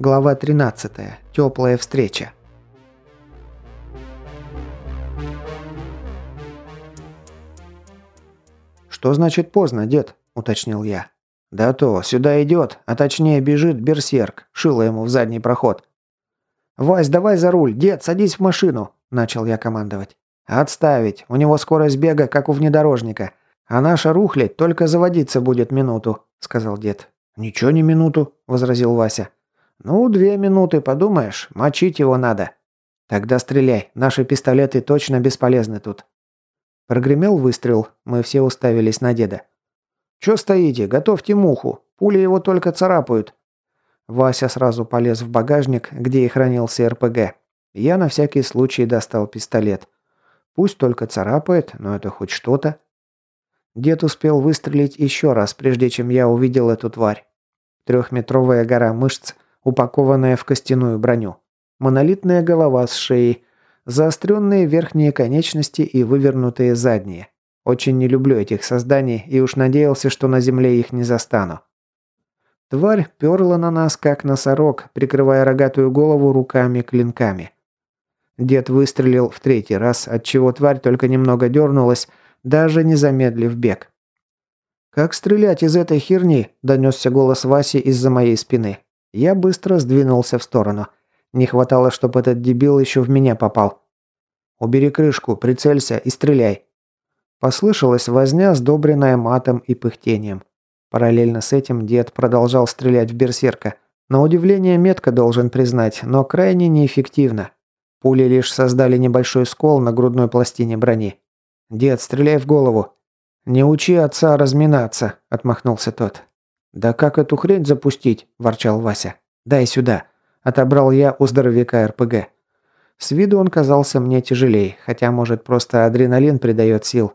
Глава 13. Теплая встреча. «Что значит поздно, дед?» – уточнил я. «Да то, сюда идет, а точнее бежит берсерк», – шило ему в задний проход. «Вась, давай за руль, дед, садись в машину», – начал я командовать. «Отставить, у него скорость бега, как у внедорожника, а наша рухлядь только заводиться будет минуту», – сказал дед. «Ничего не минуту», – возразил Вася. «Ну, две минуты, подумаешь. Мочить его надо». «Тогда стреляй. Наши пистолеты точно бесполезны тут». Прогремел выстрел. Мы все уставились на деда. «Чё стоите? Готовьте муху. Пули его только царапают». Вася сразу полез в багажник, где и хранился РПГ. Я на всякий случай достал пистолет. Пусть только царапает, но это хоть что-то. Дед успел выстрелить еще раз, прежде чем я увидел эту тварь. Трехметровая гора мышц – упакованная в костяную броню. Монолитная голова с шеей, заостренные верхние конечности и вывернутые задние. Очень не люблю этих созданий и уж надеялся, что на земле их не застану. Тварь перла на нас, как носорог, прикрывая рогатую голову руками-клинками. Дед выстрелил в третий раз, отчего тварь только немного дернулась, даже не замедлив бег. «Как стрелять из этой херни?» – донесся голос Васи из-за моей спины. Я быстро сдвинулся в сторону. Не хватало, чтобы этот дебил еще в меня попал. «Убери крышку, прицелься и стреляй». Послышалась возня, сдобренная матом и пыхтением. Параллельно с этим дед продолжал стрелять в берсерка. На удивление метко должен признать, но крайне неэффективно. Пули лишь создали небольшой скол на грудной пластине брони. «Дед, стреляй в голову!» «Не учи отца разминаться», – отмахнулся тот. «Да как эту хрень запустить?» – ворчал Вася. «Дай сюда». Отобрал я у здоровяка РПГ. С виду он казался мне тяжелей, хотя, может, просто адреналин придает сил.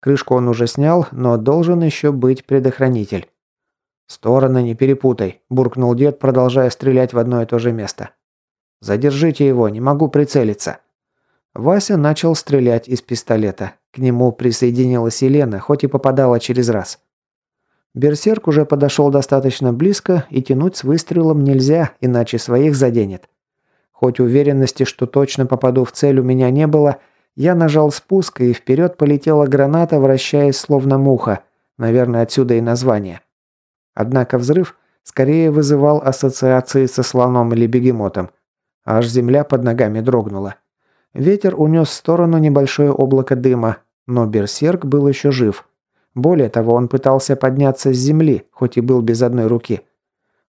Крышку он уже снял, но должен еще быть предохранитель. «Стороны не перепутай», – буркнул дед, продолжая стрелять в одно и то же место. «Задержите его, не могу прицелиться». Вася начал стрелять из пистолета. К нему присоединилась Елена, хоть и попадала через раз. Берсерк уже подошел достаточно близко, и тянуть с выстрелом нельзя, иначе своих заденет. Хоть уверенности, что точно попаду в цель у меня не было, я нажал спуск, и вперед полетела граната, вращаясь словно муха. Наверное, отсюда и название. Однако взрыв скорее вызывал ассоциации со слоном или бегемотом. Аж земля под ногами дрогнула. Ветер унес в сторону небольшое облако дыма, но берсерк был еще жив – более того, он пытался подняться с земли, хоть и был без одной руки.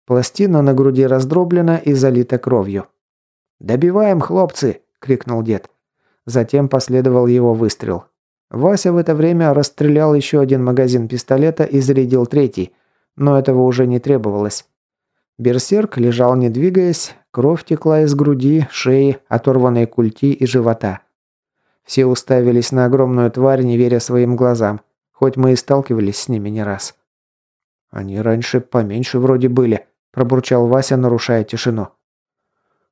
Пластина на груди раздроблена и залита кровью. «Добиваем, хлопцы!» – крикнул дед. Затем последовал его выстрел. Вася в это время расстрелял еще один магазин пистолета и зарядил третий, но этого уже не требовалось. Берсерк лежал не двигаясь, кровь текла из груди, шеи, оторванной культи и живота. Все уставились на огромную тварь, не веря своим глазам хоть мы и сталкивались с ними не раз. «Они раньше поменьше вроде были», – пробурчал Вася, нарушая тишину.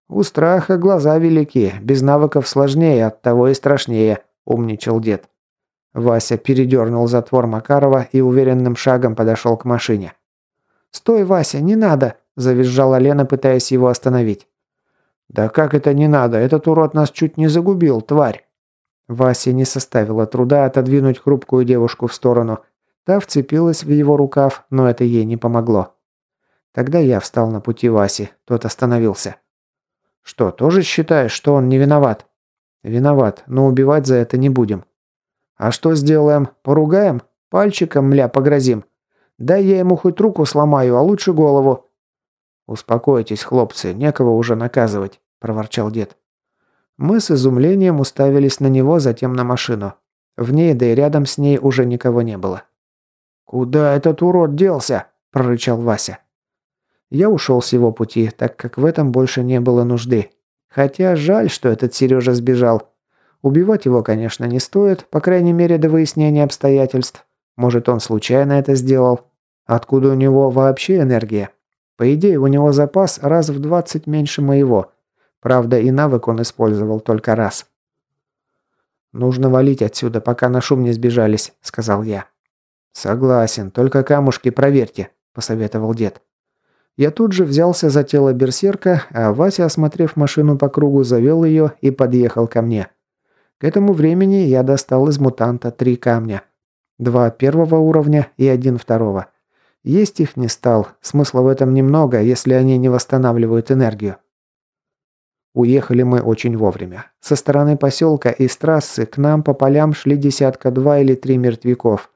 «У страха глаза велики, без навыков сложнее, оттого и страшнее», – умничал дед. Вася передернул затвор Макарова и уверенным шагом подошел к машине. «Стой, Вася, не надо!» – завизжала Лена, пытаясь его остановить. «Да как это не надо? Этот урод нас чуть не загубил, тварь!» Васе не составило труда отодвинуть хрупкую девушку в сторону. Та вцепилась в его рукав, но это ей не помогло. Тогда я встал на пути Васи, тот остановился. «Что, тоже считаешь, что он не виноват?» «Виноват, но убивать за это не будем». «А что сделаем? Поругаем? Пальчиком, мля, погрозим? Дай я ему хоть руку сломаю, а лучше голову». «Успокойтесь, хлопцы, некого уже наказывать», – проворчал дед. Мы с изумлением уставились на него, затем на машину. В ней, да и рядом с ней уже никого не было. «Куда этот урод делся?» – прорычал Вася. Я ушел с его пути, так как в этом больше не было нужды. Хотя жаль, что этот Сережа сбежал. Убивать его, конечно, не стоит, по крайней мере до выяснения обстоятельств. Может, он случайно это сделал. Откуда у него вообще энергия? По идее, у него запас раз в 20 меньше моего. Правда, и навык он использовал только раз. «Нужно валить отсюда, пока на шум не сбежались», — сказал я. «Согласен, только камушки проверьте», — посоветовал дед. Я тут же взялся за тело берсерка, а Вася, осмотрев машину по кругу, завел ее и подъехал ко мне. К этому времени я достал из мутанта три камня. Два первого уровня и один второго. Есть их не стал, смысла в этом немного, если они не восстанавливают энергию. Уехали мы очень вовремя. Со стороны поселка и с трассы к нам по полям шли десятка два или три мертвяков.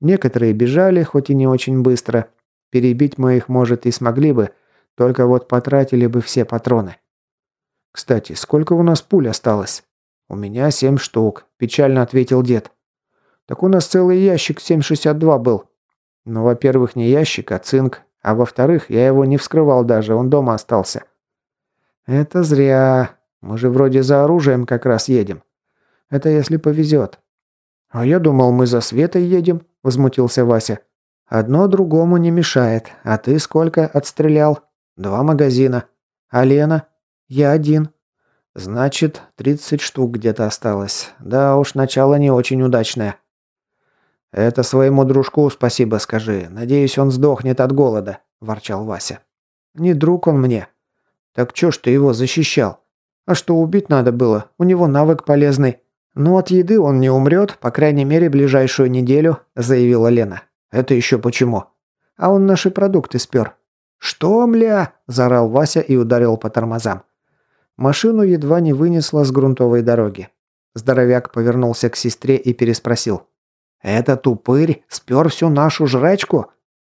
Некоторые бежали, хоть и не очень быстро. Перебить мы их, может, и смогли бы, только вот потратили бы все патроны. «Кстати, сколько у нас пуль осталось?» «У меня семь штук», – печально ответил дед. «Так у нас целый ящик 7,62 был». «Ну, во-первых, не ящик, а цинк, а во-вторых, я его не вскрывал даже, он дома остался». «Это зря. Мы же вроде за оружием как раз едем. Это если повезет». «А я думал, мы за Светой едем», – возмутился Вася. «Одно другому не мешает. А ты сколько отстрелял?» «Два магазина». «А Лена?» «Я один». «Значит, 30 штук где-то осталось. Да уж, начало не очень удачное». «Это своему дружку спасибо скажи. Надеюсь, он сдохнет от голода», – ворчал Вася. «Не друг он мне», «Так чё ж ты его защищал?» «А что, убить надо было? У него навык полезный». «Ну, от еды он не умрет, по крайней мере, ближайшую неделю», – заявила Лена. «Это еще почему?» «А он наши продукты спер». «Что, мля?» – заорал Вася и ударил по тормозам. Машину едва не вынесло с грунтовой дороги. Здоровяк повернулся к сестре и переспросил. «Это тупырь спер всю нашу жрачку?»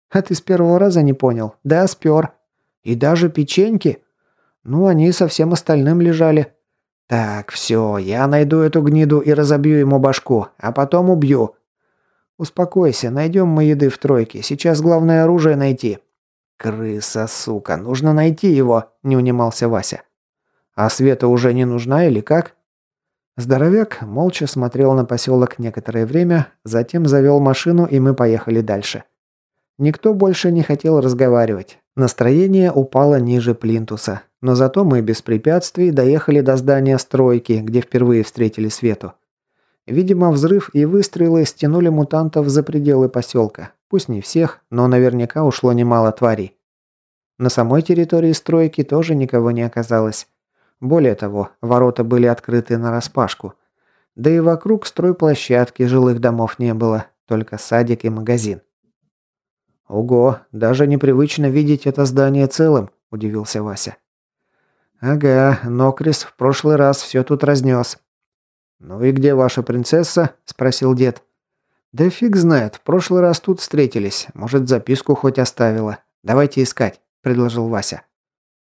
«А ты с первого раза не понял?» «Да, спер. И даже печеньки?» Ну, они со всем остальным лежали. Так, все, я найду эту гниду и разобью ему башку, а потом убью. Успокойся, найдем мы еды в тройке. Сейчас главное оружие найти. Крыса, сука, нужно найти его, не унимался Вася. А Света уже не нужна или как? Здоровяк молча смотрел на поселок некоторое время, затем завел машину, и мы поехали дальше. Никто больше не хотел разговаривать. Настроение упало ниже плинтуса. Но зато мы без препятствий доехали до здания стройки, где впервые встретили Свету. Видимо, взрыв и выстрелы стянули мутантов за пределы поселка. Пусть не всех, но наверняка ушло немало тварей. На самой территории стройки тоже никого не оказалось. Более того, ворота были открыты нараспашку. Да и вокруг стройплощадки жилых домов не было, только садик и магазин. «Ого, даже непривычно видеть это здание целым», – удивился Вася. «Ага, Нокрис в прошлый раз все тут разнес». «Ну и где ваша принцесса?» – спросил дед. «Да фиг знает, в прошлый раз тут встретились. Может, записку хоть оставила. Давайте искать», – предложил Вася.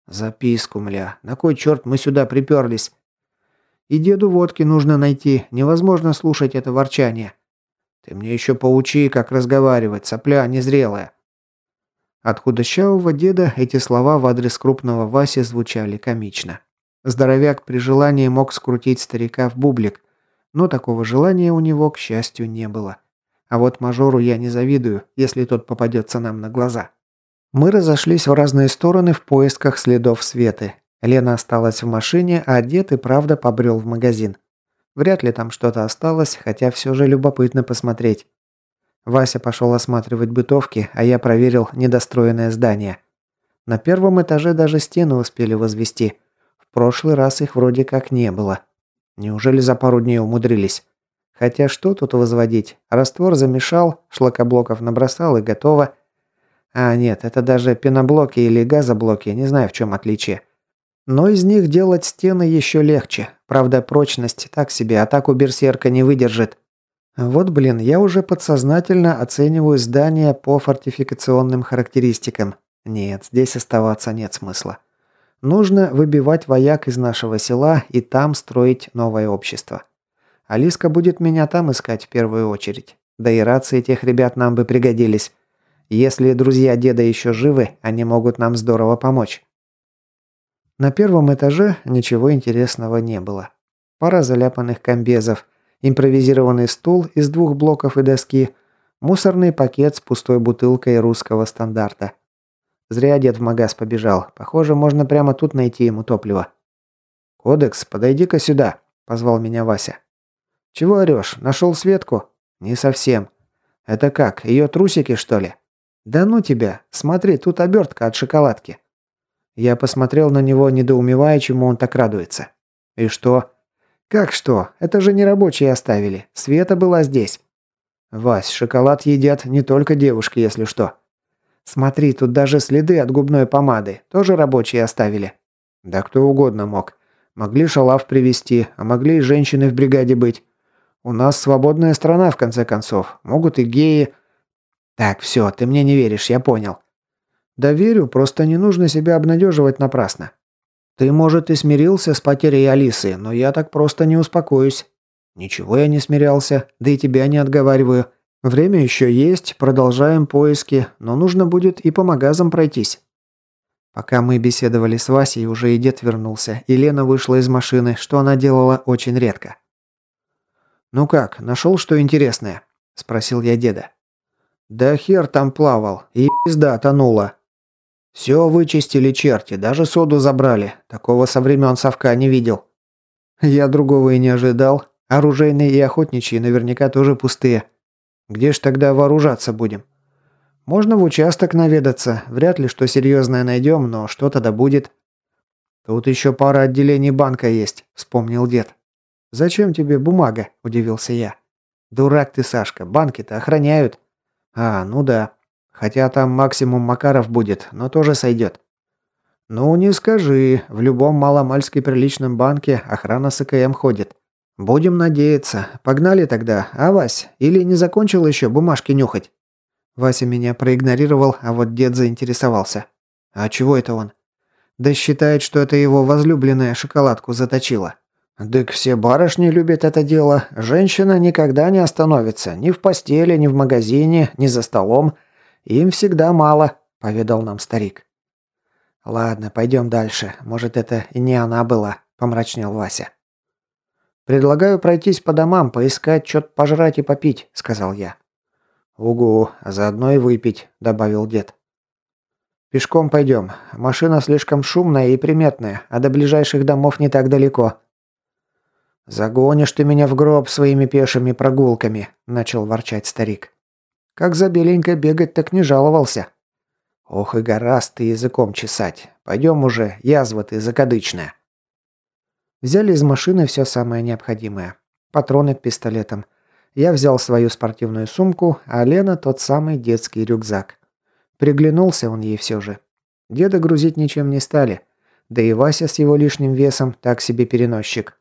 «Записку, мля. На кой черт мы сюда приперлись?» «И деду водки нужно найти. Невозможно слушать это ворчание». «Ты мне еще поучи, как разговаривать, сопля незрелая». От худощавого деда эти слова в адрес крупного Васи звучали комично. Здоровяк при желании мог скрутить старика в бублик, но такого желания у него, к счастью, не было. А вот мажору я не завидую, если тот попадется нам на глаза. Мы разошлись в разные стороны в поисках следов Светы. Лена осталась в машине, а дед и правда побрел в магазин. Вряд ли там что-то осталось, хотя все же любопытно посмотреть. Вася пошел осматривать бытовки, а я проверил недостроенное здание. На первом этаже даже стены успели возвести. В прошлый раз их вроде как не было. Неужели за пару дней умудрились? Хотя что тут возводить? Раствор замешал, шлакоблоков набросал и готово. А нет, это даже пеноблоки или газоблоки, не знаю в чем отличие. Но из них делать стены еще легче. Правда, прочность так себе, атаку берсерка не выдержит. Вот блин, я уже подсознательно оцениваю здание по фортификационным характеристикам. Нет, здесь оставаться нет смысла. Нужно выбивать вояк из нашего села и там строить новое общество. Алиска будет меня там искать в первую очередь. Да и рации тех ребят нам бы пригодились. Если друзья деда еще живы, они могут нам здорово помочь. На первом этаже ничего интересного не было. Пара заляпанных комбезов, импровизированный стул из двух блоков и доски, мусорный пакет с пустой бутылкой русского стандарта. Зря дед в магаз побежал. Похоже, можно прямо тут найти ему топливо. «Кодекс, подойди-ка сюда», – позвал меня Вася. «Чего орешь? Нашел Светку?» «Не совсем». «Это как, ее трусики, что ли?» «Да ну тебя! Смотри, тут обертка от шоколадки!» Я посмотрел на него, недоумевая, чему он так радуется. «И что?» «Как что? Это же не рабочие оставили. Света была здесь». «Вась, шоколад едят не только девушки, если что». «Смотри, тут даже следы от губной помады. Тоже рабочие оставили». «Да кто угодно мог. Могли шалав привезти, а могли и женщины в бригаде быть. У нас свободная страна, в конце концов. Могут и геи...» «Так, все, ты мне не веришь, я понял». «Да верю, просто не нужно себя обнадеживать напрасно. Ты, может, и смирился с потерей Алисы, но я так просто не успокоюсь. Ничего я не смирялся, да и тебя не отговариваю. Время еще есть, продолжаем поиски, но нужно будет и по магазам пройтись. Пока мы беседовали с Васей, уже и дед вернулся, и Лена вышла из машины, что она делала очень редко. «Ну как, нашел что интересное?» – спросил я деда. «Да хер там плавал, и пизда тонула», «Все вычистили черти, даже соду забрали. Такого со времен совка не видел». «Я другого и не ожидал. Оружейные и охотничьи наверняка тоже пустые. Где ж тогда вооружаться будем?» «Можно в участок наведаться. Вряд ли что серьезное найдем, но что-то да будет». «Тут еще пара отделений банка есть», – вспомнил дед. «Зачем тебе бумага?» – удивился я. «Дурак ты, Сашка, банки-то охраняют». «А, ну да. Хотя там максимум Макаров будет, но тоже сойдет. Ну, не скажи. В любом маломальски приличном банке охрана с АКМ ходит. Будем надеяться. Погнали тогда, а, Вась? Или не закончил еще бумажки нюхать? Вася меня проигнорировал, а вот дед заинтересовался. А чего это он? Да считает, что это его возлюбленная шоколадку заточила. «Дык все барышни любят это дело. Женщина никогда не остановится. Ни в постели, ни в магазине, ни за столом. Им всегда мало», – поведал нам старик. «Ладно, пойдем дальше. Может, это и не она была», – помрачнел Вася. «Предлагаю пройтись по домам, поискать что-то пожрать и попить», – сказал я. «Угу, а заодно и выпить», – добавил дед. «Пешком пойдем. Машина слишком шумная и приметная, а до ближайших домов не так далеко». «Загонишь ты меня в гроб своими пешими прогулками», – начал ворчать старик. Как за беленькой бегать, так не жаловался. Ох и гораст ты языком чесать. Пойдем уже, язва ты закадычная. Взяли из машины все самое необходимое. Патроны к пистолетам. Я взял свою спортивную сумку, а Лена тот самый детский рюкзак. Приглянулся он ей все же. Деда грузить ничем не стали. Да и Вася с его лишним весом так себе переносчик.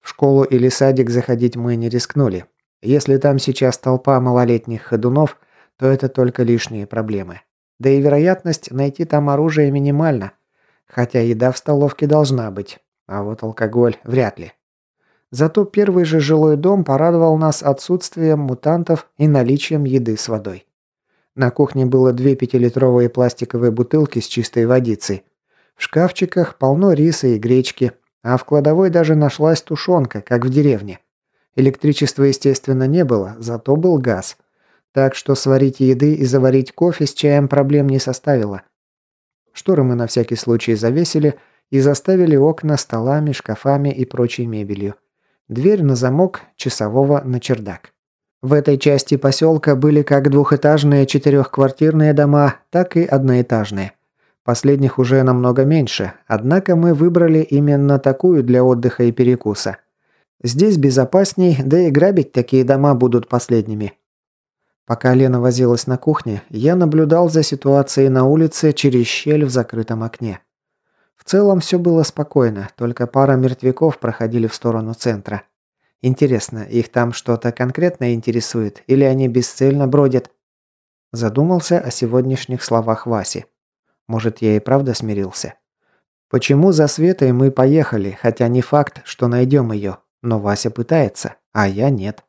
В школу или садик заходить мы не рискнули. Если там сейчас толпа малолетних ходунов, то это только лишние проблемы. Да и вероятность найти там оружие минимальна. Хотя еда в столовке должна быть, а вот алкоголь вряд ли. Зато первый же жилой дом порадовал нас отсутствием мутантов и наличием еды с водой. На кухне было две пятилитровые пластиковые бутылки с чистой водицей. В шкафчиках полно риса и гречки, а в кладовой даже нашлась тушенка, как в деревне. Электричества, естественно, не было, зато был газ. Так что сварить еды и заварить кофе с чаем проблем не составило. Шторы мы на всякий случай завесили и заставили окна столами, шкафами и прочей мебелью. Дверь на замок, часового на чердак. В этой части поселка были как двухэтажные четырехквартирные дома, так и одноэтажные. Последних уже намного меньше, однако мы выбрали именно такую для отдыха и перекуса – Здесь безопасней, да и грабить такие дома будут последними. Пока Лена возилась на кухне, я наблюдал за ситуацией на улице через щель в закрытом окне. В целом все было спокойно, только пара мертвяков проходили в сторону центра. Интересно, их там что-то конкретно интересует или они бесцельно бродят? Задумался о сегодняшних словах Васи. Может, я и правда смирился? Почему за Светой мы поехали, хотя не факт, что найдем ее? Но Вася пытается, а я нет.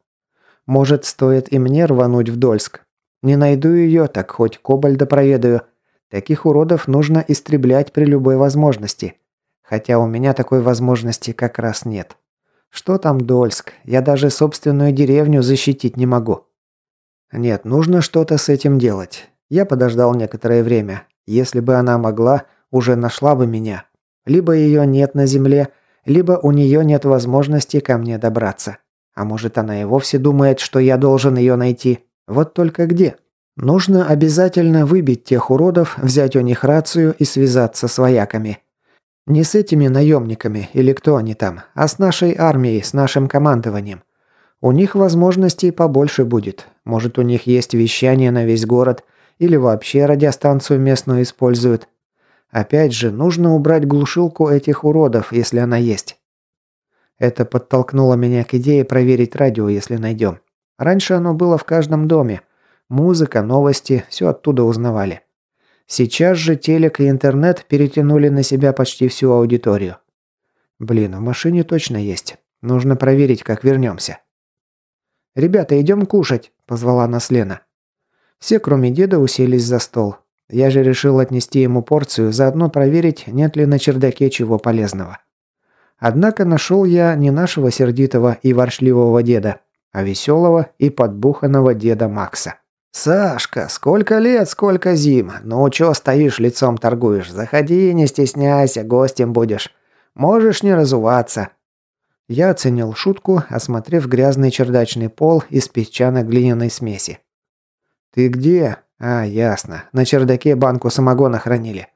Может, стоит и мне рвануть в Дольск. Не найду ее, так хоть Кобальда проведаю. Таких уродов нужно истреблять при любой возможности. Хотя у меня такой возможности как раз нет. Что там Дольск? Я даже собственную деревню защитить не могу. Нет, нужно что-то с этим делать. Я подождал некоторое время. Если бы она могла, уже нашла бы меня. Либо ее нет на земле, либо у нее нет возможности ко мне добраться. А может, она и вовсе думает, что я должен ее найти. Вот только где? Нужно обязательно выбить тех уродов, взять у них рацию и связаться с вояками. Не с этими наемниками или кто они там, а с нашей армией, с нашим командованием. У них возможностей побольше будет. Может, у них есть вещание на весь город или вообще радиостанцию местную используют. Опять же, нужно убрать глушилку этих уродов, если она есть. Это подтолкнуло меня к идее проверить радио, если найдем. Раньше оно было в каждом доме. Музыка, новости, все оттуда узнавали. Сейчас же телек и интернет перетянули на себя почти всю аудиторию. Блин, в машине точно есть. Нужно проверить, как вернемся. «Ребята, идем кушать», – позвала нас Лена. Все, кроме деда, уселись за стол. Я же решил отнести ему порцию, заодно проверить, нет ли на чердаке чего полезного. Однако нашел я не нашего сердитого и воршливого деда, а веселого и подбуханного деда Макса. «Сашка, сколько лет, сколько зим. Ну чё стоишь, лицом торгуешь? Заходи, не стесняйся, гостем будешь. Можешь не разуваться». Я оценил шутку, осмотрев грязный чердачный пол из песчано-глиняной смеси. «Ты где?» «А, ясно. На чердаке банку самогона хранили».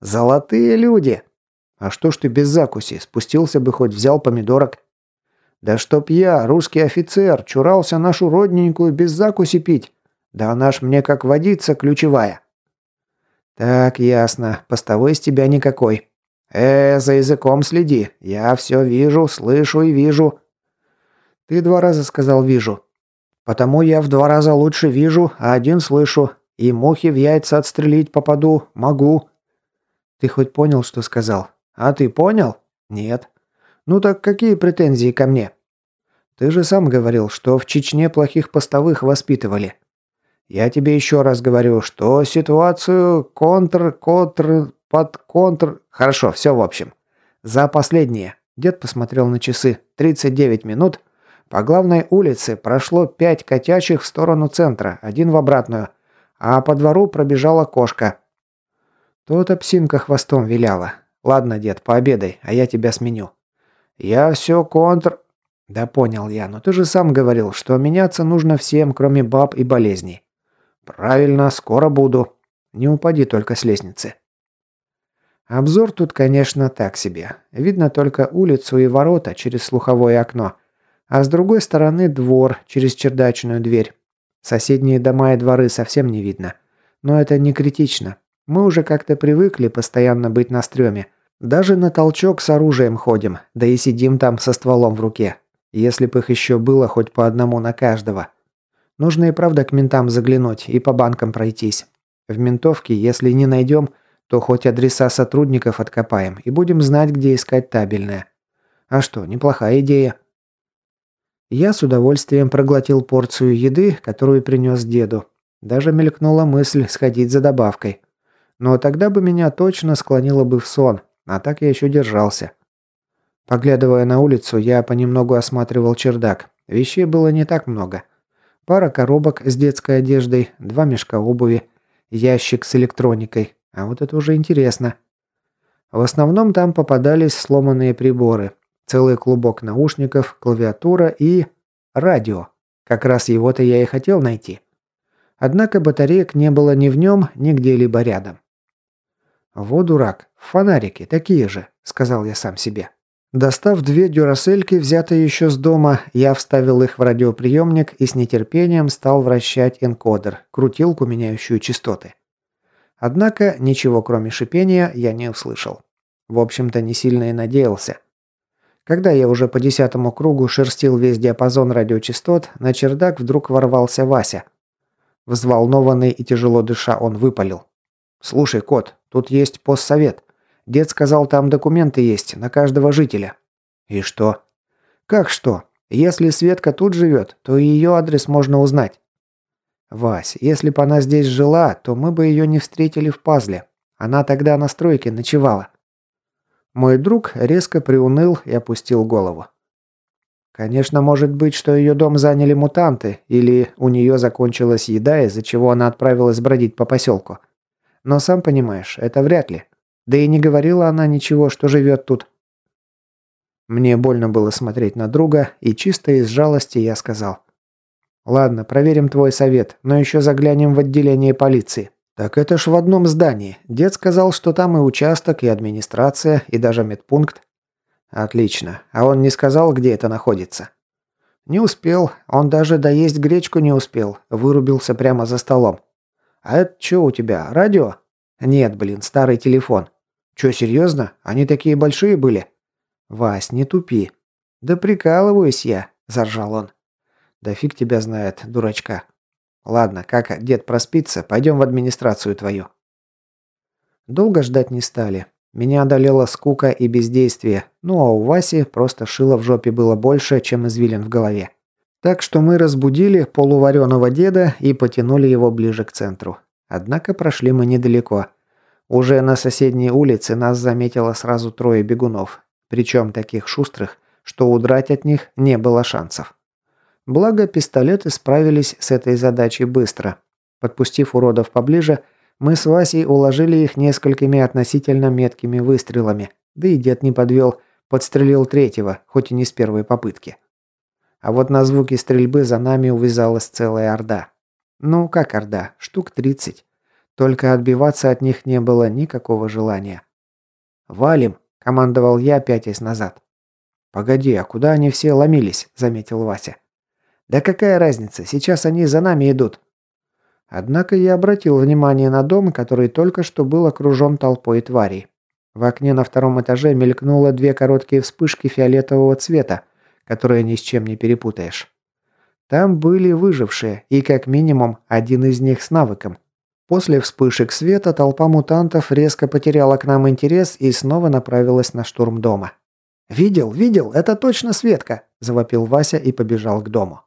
«Золотые люди!» «А что ж ты без закуси? Спустился бы хоть взял помидорок». «Да чтоб я, русский офицер, чурался нашу родненькую без закуси пить. Да она ж мне как водица ключевая». «Так, ясно. Постовой из тебя никакой. Э, за языком следи. Я все вижу, слышу и вижу». «Ты два раза сказал «вижу». Потому я в два раза лучше вижу, а один слышу. И мухи в яйца отстрелить попаду. Могу». «Ты хоть понял, что сказал?» «А ты понял?» «Нет». «Ну так какие претензии ко мне?» «Ты же сам говорил, что в Чечне плохих постовых воспитывали. Я тебе еще раз говорю, что ситуацию контр, контр, под контр... Хорошо, все в общем. За последнее. Дед посмотрел на часы. 39 минут. По главной улице прошло пять котячих в сторону центра, один в обратную. А по двору пробежала кошка. То-то псинка хвостом виляла. Ладно, дед, пообедай, а я тебя сменю. Я все контр... Да понял я, но ты же сам говорил, что меняться нужно всем, кроме баб и болезней. «Правильно, скоро буду. Не упади только с лестницы». Обзор тут, конечно, так себе. Видно только улицу и ворота через слуховое окно. А с другой стороны двор через чердачную дверь. Соседние дома и дворы совсем не видно. Но это не критично. Мы уже как-то привыкли постоянно быть на стреме. Даже на толчок с оружием ходим, да и сидим там со стволом в руке. Если бы их еще было хоть по одному на каждого. Нужно и правда к ментам заглянуть и по банкам пройтись. В ментовке, если не найдем, то хоть адреса сотрудников откопаем и будем знать, где искать табельное. А что, неплохая идея. Я с удовольствием проглотил порцию еды, которую принес деду. Даже мелькнула мысль сходить за добавкой. Но тогда бы меня точно склонило бы в сон, а так я еще держался. Поглядывая на улицу, я понемногу осматривал чердак. Вещей было не так много. Пара коробок с детской одеждой, два мешка обуви, ящик с электроникой. А вот это уже интересно. В основном там попадались сломанные приборы. Целый клубок наушников, клавиатура и... радио. Как раз его-то я и хотел найти. Однако батареек не было ни в нем, ни где-либо рядом. «Вот дурак, фонарики такие же», — сказал я сам себе. Достав две дюрасельки, взятые еще с дома, я вставил их в радиоприемник и с нетерпением стал вращать энкодер, крутилку, меняющую частоты. Однако ничего кроме шипения я не услышал. В общем-то, не сильно и надеялся. Когда я уже по десятому кругу шерстил весь диапазон радиочастот, на чердак вдруг ворвался Вася. Взволнованный и тяжело дыша, он выпалил. «Слушай, кот, тут есть постсовет. Дед сказал, там документы есть на каждого жителя». «И что?» «Как что? Если Светка тут живет, то ее адрес можно узнать». «Вась, если бы она здесь жила, то мы бы ее не встретили в пазле. Она тогда на стройке ночевала». Мой друг резко приуныл и опустил голову. Конечно, может быть, что ее дом заняли мутанты, или у нее закончилась еда, из-за чего она отправилась бродить по поселку. Но сам понимаешь, это вряд ли. Да и не говорила она ничего, что живет тут. Мне больно было смотреть на друга, и чисто из жалости я сказал. Ладно, проверим твой совет, но еще заглянем в отделение полиции. Так это ж в одном здании. Дед сказал, что там и участок, и администрация, и даже медпункт. Отлично. А он не сказал, где это находится? Не успел. Он даже доесть гречку не успел. Вырубился прямо за столом. А это что у тебя, радио? Нет, блин, старый телефон. Че, серьезно? Они такие большие были? Вась, не тупи. Да прикалываюсь я, заржал он. Да фиг тебя знает, дурачка. Ладно, как дед проспится, пойдем в администрацию твою. Долго ждать не стали. Меня одолела скука и бездействие, ну а у Васи просто шило в жопе было больше, чем извилин в голове. Так что мы разбудили полувареного деда и потянули его ближе к центру. Однако прошли мы недалеко. Уже на соседней улице нас заметило сразу трое бегунов, причем таких шустрых, что удрать от них не было шансов. Благо, пистолеты справились с этой задачей быстро. Подпустив уродов поближе, мы с Васей уложили их несколькими относительно меткими выстрелами. Да и дед не подвел, подстрелил третьего, хоть и не с первой попытки. А вот на звуки стрельбы за нами увязалась целая орда. Ну, как орда, штук 30. Только отбиваться от них не было никакого желания. «Валим!» – командовал я, пятясь назад. «Погоди, а куда они все ломились?» – заметил Вася. «Да какая разница, сейчас они за нами идут». Однако я обратил внимание на дом, который только что был окружен толпой тварей. В окне на втором этаже мелькнуло две короткие вспышки фиолетового цвета, которые ни с чем не перепутаешь. Там были выжившие, и как минимум один из них с навыком. После вспышек света толпа мутантов резко потеряла к нам интерес и снова направилась на штурм дома. «Видел, видел, это точно Светка!» – завопил Вася и побежал к дому.